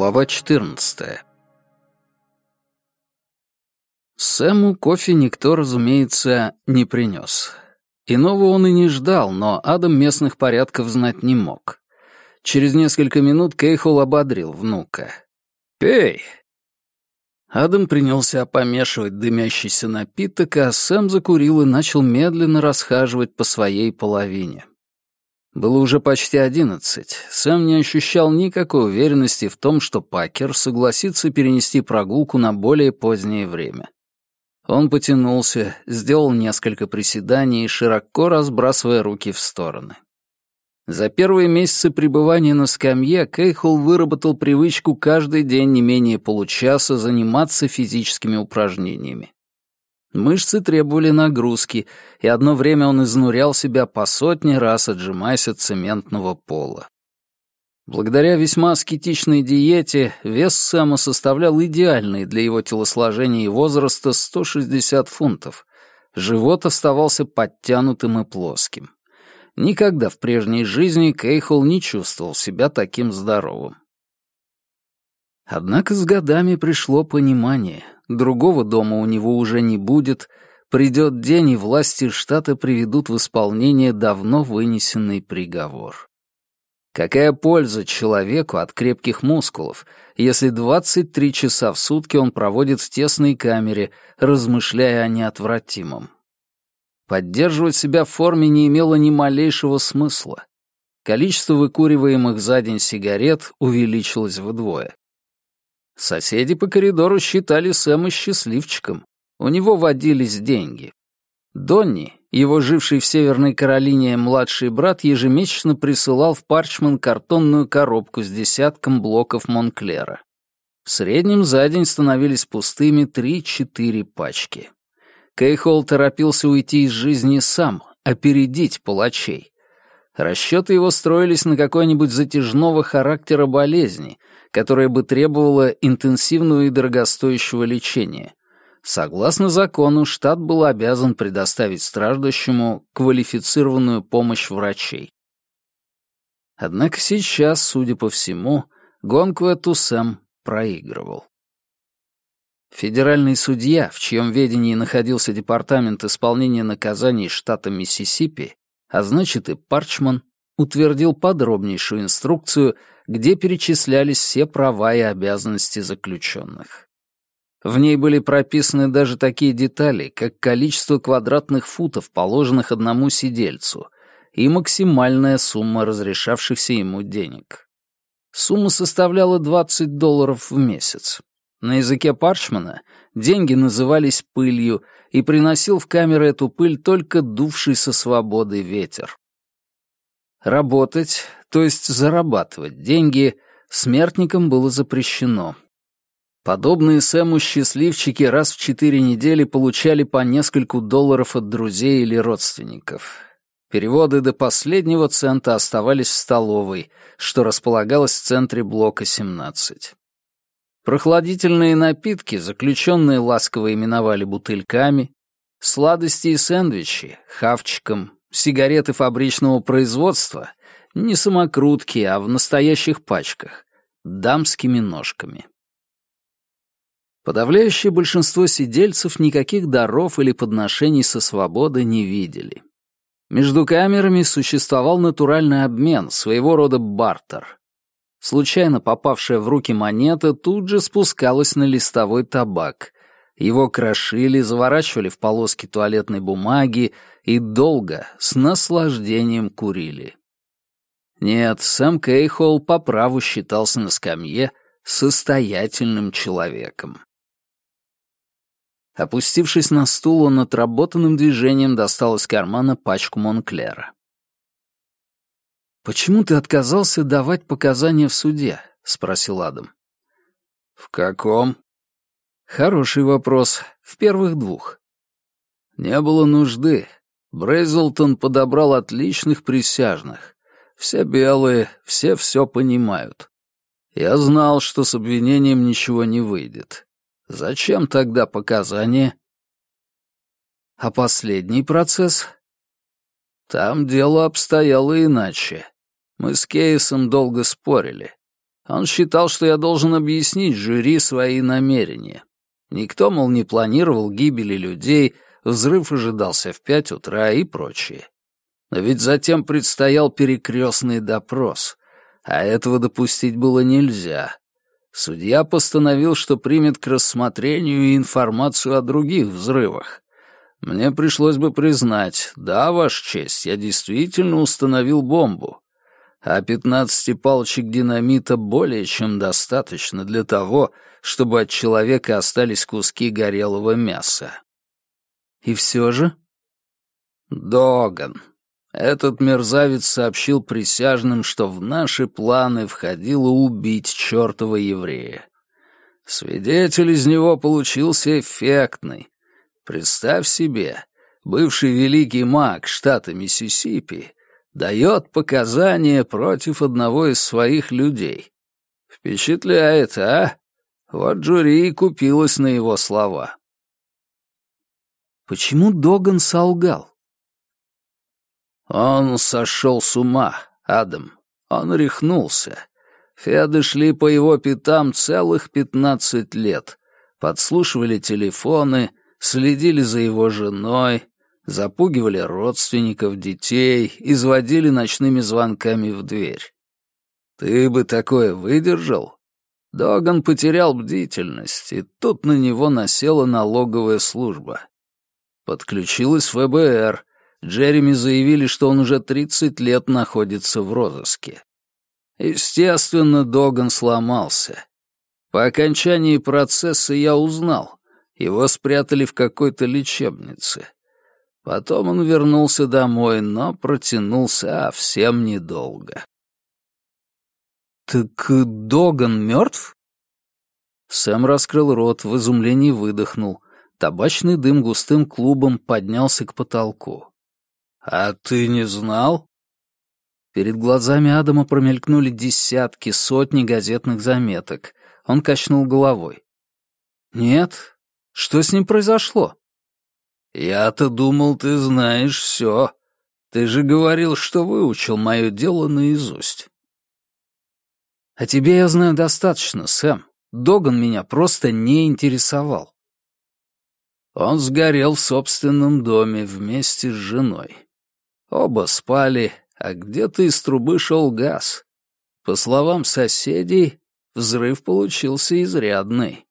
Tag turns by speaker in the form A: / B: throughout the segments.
A: Глава 14 Сэму кофе никто, разумеется, не принес. Иного он и не ждал, но Адам местных порядков знать не мог. Через несколько минут Кейхол ободрил внука. «Пей!» Адам принялся помешивать дымящийся напиток, а Сэм закурил и начал медленно расхаживать по своей половине. Было уже почти одиннадцать. Сэм не ощущал никакой уверенности в том, что Пакер согласится перенести прогулку на более позднее время. Он потянулся, сделал несколько приседаний, широко разбрасывая руки в стороны. За первые месяцы пребывания на скамье Кейхол выработал привычку каждый день не менее получаса заниматься физическими упражнениями. Мышцы требовали нагрузки, и одно время он изнурял себя по сотне раз, отжимаясь от цементного пола. Благодаря весьма аскетичной диете вес Сэма составлял идеальный для его телосложения и возраста 160 фунтов. Живот оставался подтянутым и плоским. Никогда в прежней жизни Кейхол не чувствовал себя таким здоровым. Однако с годами пришло понимание. Другого дома у него уже не будет. Придет день, и власти штата приведут в исполнение давно вынесенный приговор. Какая польза человеку от крепких мускулов, если 23 часа в сутки он проводит в тесной камере, размышляя о неотвратимом? Поддерживать себя в форме не имело ни малейшего смысла. Количество выкуриваемых за день сигарет увеличилось вдвое. Соседи по коридору считали Сэма счастливчиком. У него водились деньги. Донни, его живший в Северной Каролине младший брат, ежемесячно присылал в Парчман картонную коробку с десятком блоков Монклера. В среднем за день становились пустыми три-четыре пачки. Кейхол торопился уйти из жизни сам, опередить палачей. Расчеты его строились на какой-нибудь затяжного характера болезни, которая бы требовала интенсивного и дорогостоящего лечения. Согласно закону, штат был обязан предоставить страждущему квалифицированную помощь врачей. Однако сейчас, судя по всему, гонку эту Сэм проигрывал. Федеральный судья, в чьем ведении находился Департамент исполнения наказаний штата Миссисипи, а значит и Парчман, утвердил подробнейшую инструкцию, где перечислялись все права и обязанности заключенных. В ней были прописаны даже такие детали, как количество квадратных футов, положенных одному сидельцу, и максимальная сумма разрешавшихся ему денег. Сумма составляла 20 долларов в месяц. На языке Парчмана деньги назывались пылью, и приносил в камеры эту пыль только дувший со свободы ветер. Работать, то есть зарабатывать деньги, смертникам было запрещено. Подобные Сэму счастливчики раз в четыре недели получали по нескольку долларов от друзей или родственников. Переводы до последнего цента оставались в столовой, что располагалось в центре блока 17. Прохладительные напитки, заключенные ласково именовали бутыльками, сладости и сэндвичи — хавчиком, сигареты фабричного производства — не самокрутки, а в настоящих пачках — дамскими ножками. Подавляющее большинство сидельцев никаких даров или подношений со свободы не видели. Между камерами существовал натуральный обмен, своего рода бартер. Случайно попавшая в руки монета тут же спускалась на листовой табак. Его крошили, заворачивали в полоски туалетной бумаги и долго, с наслаждением курили. Нет, Сэм Кейхол по праву считался на скамье состоятельным человеком. Опустившись на стул, он отработанным движением достал из кармана пачку Монклера. «Почему ты отказался давать показания в суде?» — спросил Адам. «В каком?» «Хороший вопрос. В первых двух». «Не было нужды. Брейзлтон подобрал отличных присяжных. Все белые, все все понимают. Я знал, что с обвинением ничего не выйдет. Зачем тогда показания? А последний процесс? Там дело обстояло иначе. Мы с Кейсом долго спорили. Он считал, что я должен объяснить жюри свои намерения. Никто, мол, не планировал гибели людей, взрыв ожидался в пять утра и прочее. Но ведь затем предстоял перекрестный допрос, а этого допустить было нельзя. Судья постановил, что примет к рассмотрению информацию о других взрывах. Мне пришлось бы признать, да, Ваша честь, я действительно установил бомбу. А пятнадцати палочек динамита более чем достаточно для того, чтобы от человека остались куски горелого мяса. И все же? Доган. Этот мерзавец сообщил присяжным, что в наши планы входило убить чертова еврея. Свидетель из него получился эффектный. Представь себе, бывший великий маг штата Миссисипи дает показания против одного из своих людей. Впечатляет, а? Вот жюри и купилось на его слова. Почему Доган солгал? Он сошел с ума, Адам. Он рехнулся. Феды шли по его пятам целых пятнадцать лет, подслушивали телефоны, следили за его женой, запугивали родственников, детей, изводили ночными звонками в дверь. Ты бы такое выдержал? Доган потерял бдительность, и тут на него насела налоговая служба. Подключилась ФБР. Джереми заявили, что он уже 30 лет находится в розыске. Естественно, Доган сломался. По окончании процесса я узнал. Его спрятали в какой-то лечебнице. Потом он вернулся домой, но протянул совсем недолго. «Так Доган мертв?» Сэм раскрыл рот, в изумлении выдохнул. Табачный дым густым клубом поднялся к потолку. «А ты не знал?» Перед глазами Адама промелькнули десятки, сотни газетных заметок. Он качнул головой. «Нет. Что с ним произошло?» «Я-то думал, ты знаешь все. Ты же говорил, что выучил мое дело наизусть». «О тебе я знаю достаточно, Сэм. Доган меня просто не интересовал». Он сгорел в собственном доме вместе с женой. Оба спали, а где-то из трубы шел газ. По словам соседей, взрыв получился изрядный.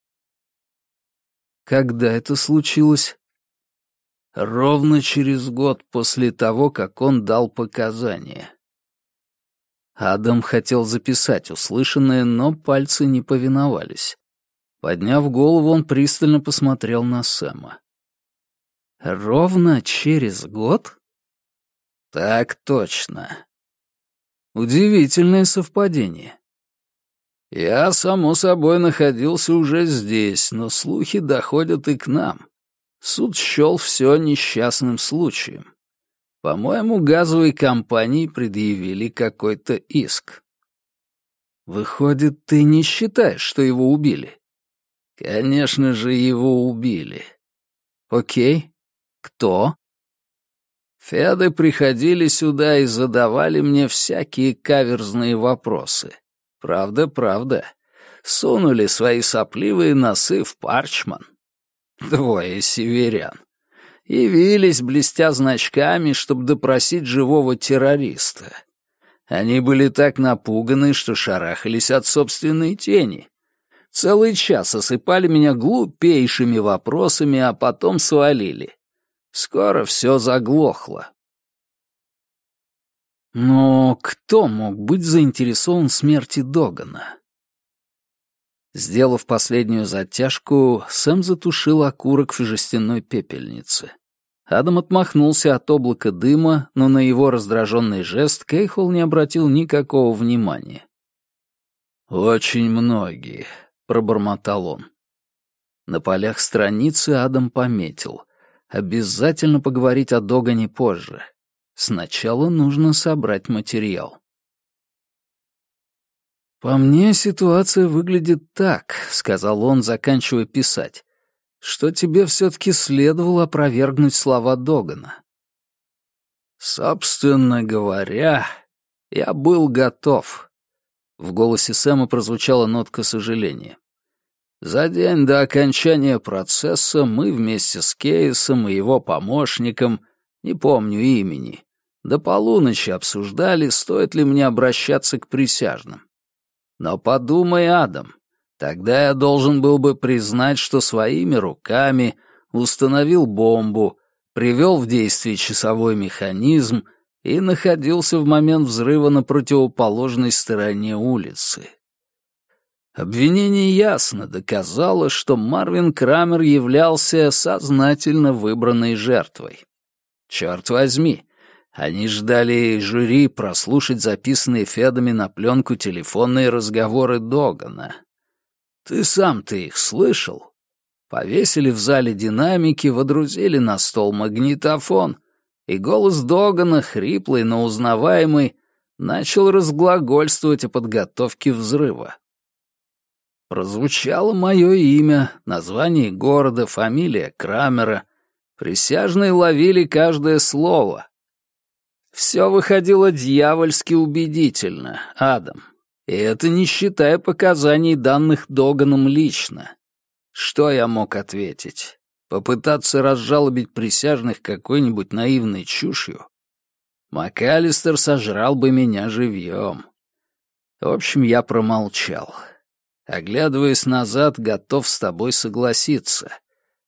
A: Когда это случилось? Ровно через год после того, как он дал показания. Адам хотел записать услышанное, но пальцы не повиновались. Подняв голову, он пристально посмотрел на Сэма. «Ровно через год?» «Так точно». Удивительное совпадение. Я, само собой, находился уже здесь, но слухи доходят и к нам. Суд счел все несчастным случаем. По-моему, газовой компании предъявили какой-то иск. Выходит, ты не считаешь, что его убили? Конечно же, его убили. Окей. Кто? Феды приходили сюда и задавали мне всякие каверзные вопросы. Правда, правда. Сунули свои сопливые носы в парчман. Двое северян. Явились, блестя значками, чтобы допросить живого террориста. Они были так напуганы, что шарахались от собственной тени. Целый час осыпали меня глупейшими вопросами, а потом свалили. Скоро все заглохло. Но кто мог быть заинтересован в смерти Догана? Сделав последнюю затяжку, Сэм затушил окурок в жестяной пепельнице. Адам отмахнулся от облака дыма, но на его раздраженный жест Кейхол не обратил никакого внимания. «Очень многие», — пробормотал он. На полях страницы Адам пометил. «Обязательно поговорить о Догане позже. Сначала нужно собрать материал». «По мне ситуация выглядит так», — сказал он, заканчивая писать, «что тебе все-таки следовало опровергнуть слова Догана». «Собственно говоря, я был готов. В голосе Сэма прозвучала нотка сожаления. За день до окончания процесса мы вместе с Кейсом и его помощником, не помню имени, до полуночи обсуждали, стоит ли мне обращаться к присяжным. Но подумай, Адам, тогда я должен был бы признать, что своими руками установил бомбу, привел в действие часовой механизм и находился в момент взрыва на противоположной стороне улицы. Обвинение ясно доказало, что Марвин Крамер являлся сознательно выбранной жертвой. Черт возьми, они ждали жюри прослушать записанные Федами на пленку телефонные разговоры Догана. Ты сам-то их слышал? Повесили в зале динамики, водрузили на стол магнитофон, и голос Догана, хриплый, но узнаваемый, начал разглагольствовать о подготовке взрыва. Прозвучало мое имя, название города, фамилия Крамера. Присяжные ловили каждое слово. Все выходило дьявольски убедительно, Адам. И это не считая показаний, данных Доганом лично. Что я мог ответить? Попытаться разжалобить присяжных какой-нибудь наивной чушью? МакАлистер сожрал бы меня живьем. В общем, я промолчал. Оглядываясь назад, готов с тобой согласиться.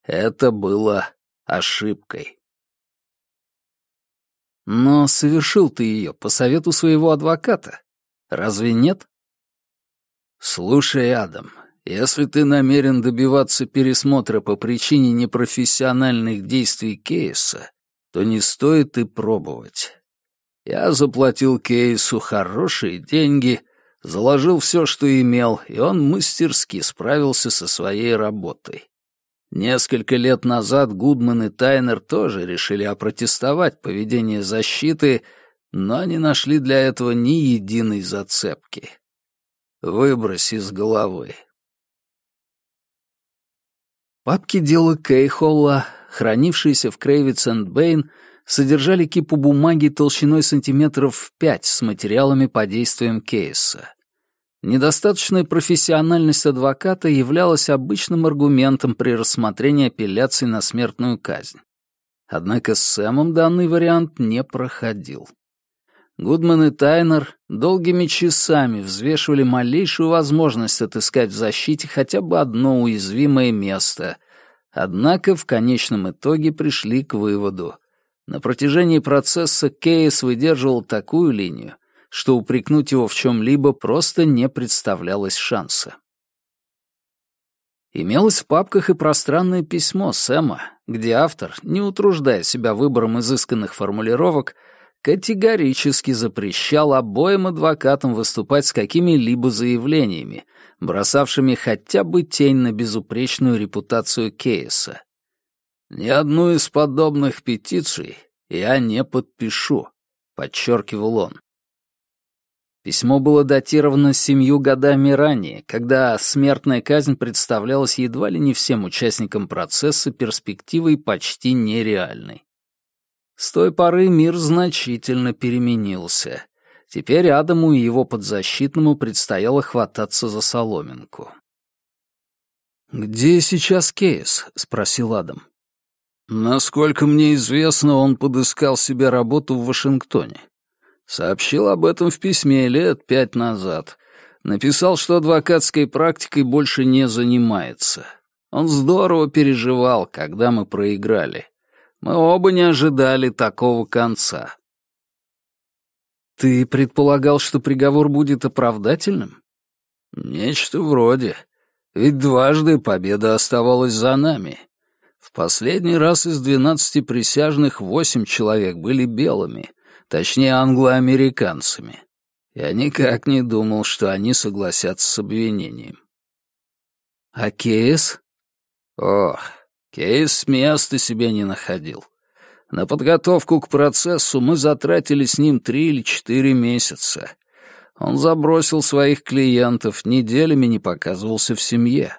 A: Это было ошибкой. Но совершил ты ее по совету своего адвоката. Разве нет? Слушай, Адам, если ты намерен добиваться пересмотра по причине непрофессиональных действий Кейса, то не стоит и пробовать. Я заплатил Кейсу хорошие деньги, заложил все, что имел, и он мастерски справился со своей работой. Несколько лет назад Гудман и Тайнер тоже решили опротестовать поведение защиты, но не нашли для этого ни единой зацепки. Выбрось из головы. Папки дела Кейхолла, хранившиеся в Крейвиц энд Бэйн, содержали кипу бумаги толщиной сантиметров в пять с материалами по действиям Кейса. Недостаточная профессиональность адвоката являлась обычным аргументом при рассмотрении апелляции на смертную казнь. Однако с Сэмом данный вариант не проходил. Гудман и Тайнер долгими часами взвешивали малейшую возможность отыскать в защите хотя бы одно уязвимое место, однако в конечном итоге пришли к выводу, на протяжении процесса Кейс выдерживал такую линию, что упрекнуть его в чем-либо просто не представлялось шанса. Имелось в папках и пространное письмо Сэма, где автор, не утруждая себя выбором изысканных формулировок, категорически запрещал обоим адвокатам выступать с какими-либо заявлениями, бросавшими хотя бы тень на безупречную репутацию Кейса. «Ни одну из подобных петиций я не подпишу», — подчеркивал он. Письмо было датировано семью годами ранее, когда смертная казнь представлялась едва ли не всем участникам процесса перспективой почти нереальной. С той поры мир значительно переменился. Теперь Адаму и его подзащитному предстояло хвататься за соломинку. «Где сейчас Кейс?» — спросил Адам. Насколько мне известно, он подыскал себе работу в Вашингтоне. Сообщил об этом в письме лет пять назад. Написал, что адвокатской практикой больше не занимается. Он здорово переживал, когда мы проиграли. Мы оба не ожидали такого конца. Ты предполагал, что приговор будет оправдательным? Нечто вроде. Ведь дважды победа оставалась за нами. В последний раз из двенадцати присяжных восемь человек были белыми, точнее англоамериканцами. Я никак не думал, что они согласятся с обвинением. А Кейс? Ох, Кейс места себе не находил. На подготовку к процессу мы затратили с ним три или четыре месяца. Он забросил своих клиентов, неделями не показывался в семье.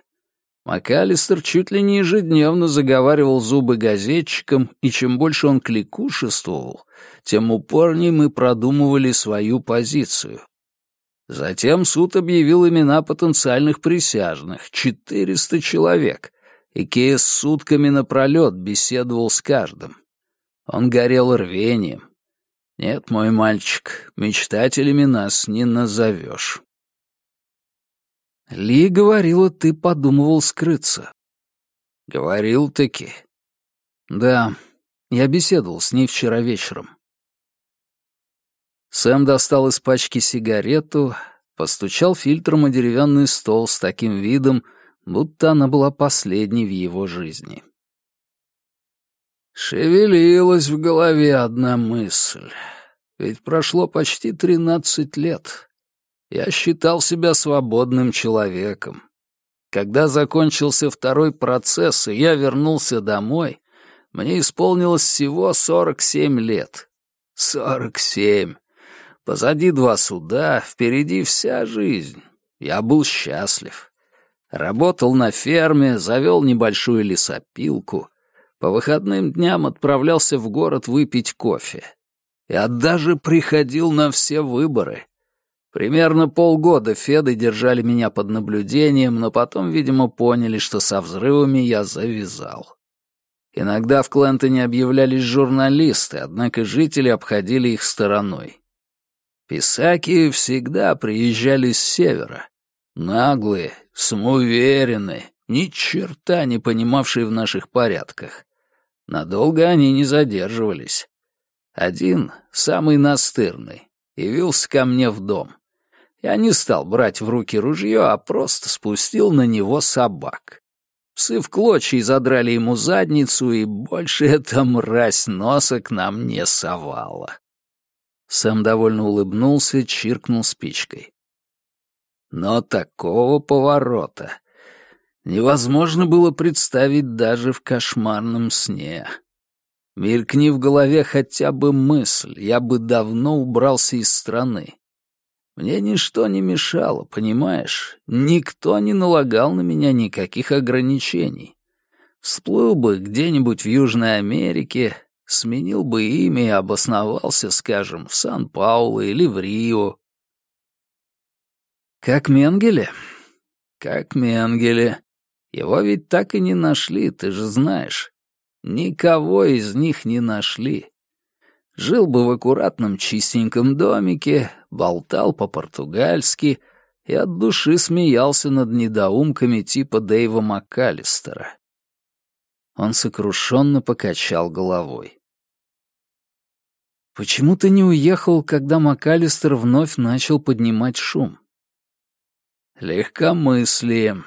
A: МакАлистер чуть ли не ежедневно заговаривал зубы газетчикам, и чем больше он кликушествовал, тем упорнее мы продумывали свою позицию. Затем суд объявил имена потенциальных присяжных — 400 человек, и Кейс сутками напролет беседовал с каждым. Он горел рвением. Нет, мой мальчик, мечтателями нас не назовешь. Ли говорила, ты подумывал скрыться. Говорил-таки. Да, я беседовал с ней вчера вечером. Сэм достал из пачки сигарету, постучал фильтром о деревянный стол с таким видом, будто она была последней в его жизни. Шевелилась в голове одна мысль. Ведь прошло почти тринадцать лет. Я считал себя свободным человеком. Когда закончился второй процесс, и я вернулся домой, мне исполнилось всего сорок семь лет. Сорок семь. Позади два суда, впереди вся жизнь. Я был счастлив. Работал на ферме, завел небольшую лесопилку. По выходным дням отправлялся в город выпить кофе. Я даже приходил на все выборы. Примерно полгода Феды держали меня под наблюдением, но потом, видимо, поняли, что со взрывами я завязал. Иногда в Клентоне объявлялись журналисты, однако жители обходили их стороной. Писаки всегда приезжали с севера, Наглые, самоуверенные, ни черта не понимавшие в наших порядках. Надолго они не задерживались. Один, самый настырный, явился ко мне в дом. Я не стал брать в руки ружье, а просто спустил на него собак. Псы в клочья задрали ему задницу, и больше эта мразь носа к нам не совала. Сэм довольно улыбнулся, чиркнул спичкой. Но такого поворота невозможно было представить даже в кошмарном сне. Мелькни в голове хотя бы мысль, я бы давно убрался из страны. Мне ничто не мешало, понимаешь? Никто не налагал на меня никаких ограничений. Всплыл бы где-нибудь в Южной Америке, сменил бы имя и обосновался, скажем, в Сан-Пауло или в Рио, как Менгеле? Как Менгеле. Его ведь так и не нашли, ты же знаешь. Никого из них не нашли. Жил бы в аккуратном чистеньком домике, болтал по-португальски и от души смеялся над недоумками типа Дэйва МакКаллистера. Он сокрушенно покачал головой. «Почему ты не уехал, когда МакКаллистер вновь начал поднимать шум?» Легкомыслие.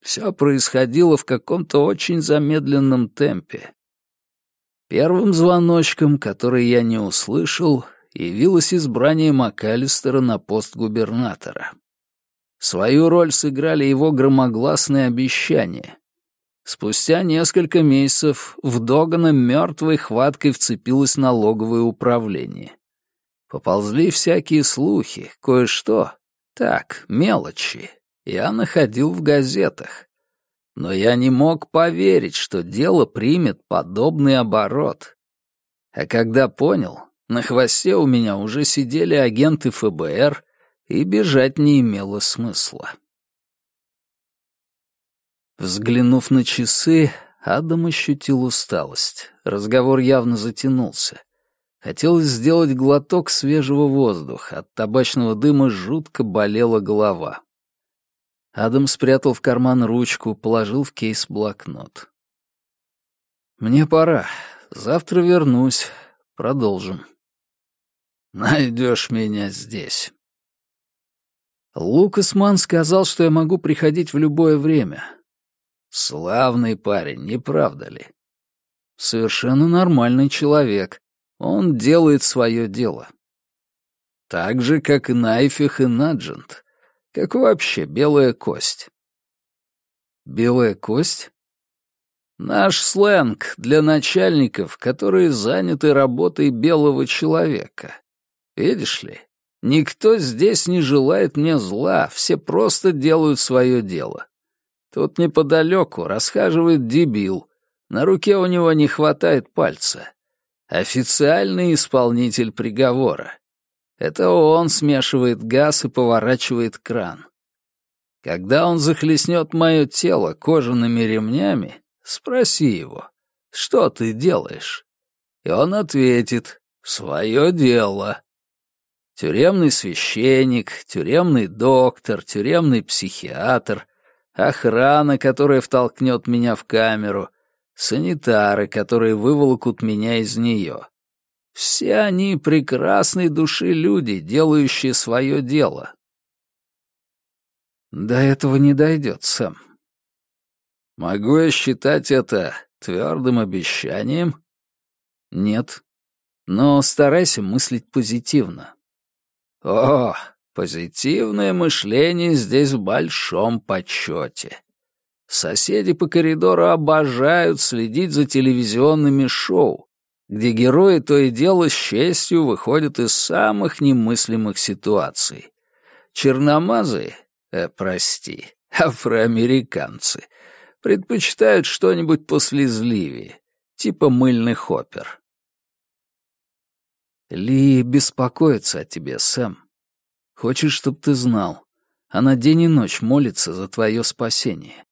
A: Все происходило в каком-то очень замедленном темпе. Первым звоночком, который я не услышал, явилось избрание МакАлистера на пост губернатора. Свою роль сыграли его громогласные обещания. Спустя несколько месяцев в Догана мертвой хваткой вцепилось налоговое управление. Поползли всякие слухи, кое-что, так, мелочи. Я находил в газетах. Но я не мог поверить, что дело примет подобный оборот. А когда понял, на хвосте у меня уже сидели агенты ФБР, и бежать не имело смысла. Взглянув на часы, Адам ощутил усталость. Разговор явно затянулся. Хотелось сделать глоток свежего воздуха, от табачного дыма жутко болела голова. Адам спрятал в карман ручку, положил в кейс блокнот. «Мне пора. Завтра вернусь. Продолжим». «Найдешь меня здесь». Лукас Ман сказал, что я могу приходить в любое время. Славный парень, не правда ли? Совершенно нормальный человек. Он делает свое дело. Так же, как и Найфих и Наджент. Как вообще белая кость. Белая кость? Наш сленг для начальников, которые заняты работой белого человека. Видишь ли, никто здесь не желает мне зла, все просто делают свое дело. Тут неподалеку расхаживает дебил, на руке у него не хватает пальца. Официальный исполнитель приговора. Это он смешивает газ и поворачивает кран. Когда он захлестнет мое тело кожаными ремнями, спроси его, что ты делаешь? И он ответит, свое дело. Тюремный священник, тюремный доктор, тюремный психиатр, охрана, которая втолкнет меня в камеру, санитары, которые выволокут меня из нее. Все они прекрасной души люди, делающие свое дело. До этого не дойдет, Сэм. Могу я считать это твердым обещанием? Нет. Но старайся мыслить позитивно. О, позитивное мышление здесь в большом почете. Соседи по коридору обожают следить за телевизионными шоу, где герои то и дело с честью выходят из самых немыслимых ситуаций. Черномазые, э, прости, афроамериканцы, предпочитают что-нибудь послезливее, типа мыльных опер. Ли беспокоится о тебе, Сэм. Хочет, чтоб ты знал. Она день и ночь молится за твое спасение.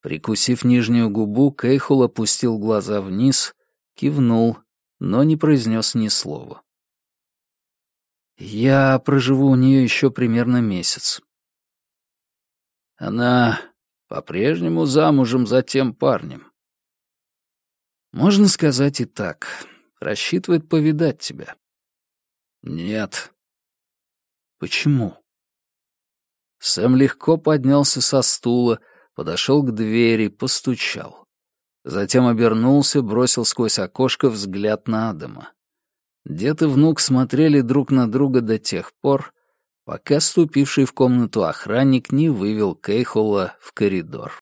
A: Прикусив нижнюю губу, Кейхул опустил глаза вниз, кивнул, но не произнес ни слова. «Я проживу у нее еще примерно месяц». «Она по-прежнему замужем за тем парнем?» «Можно сказать и так. Рассчитывает повидать тебя». «Нет». «Почему?» Сэм легко поднялся со стула, подошел к двери, постучал. Затем обернулся, бросил сквозь окошко взгляд на Адама. Дед и внук смотрели друг на друга до тех пор, пока ступивший в комнату охранник не вывел Кейхола в коридор.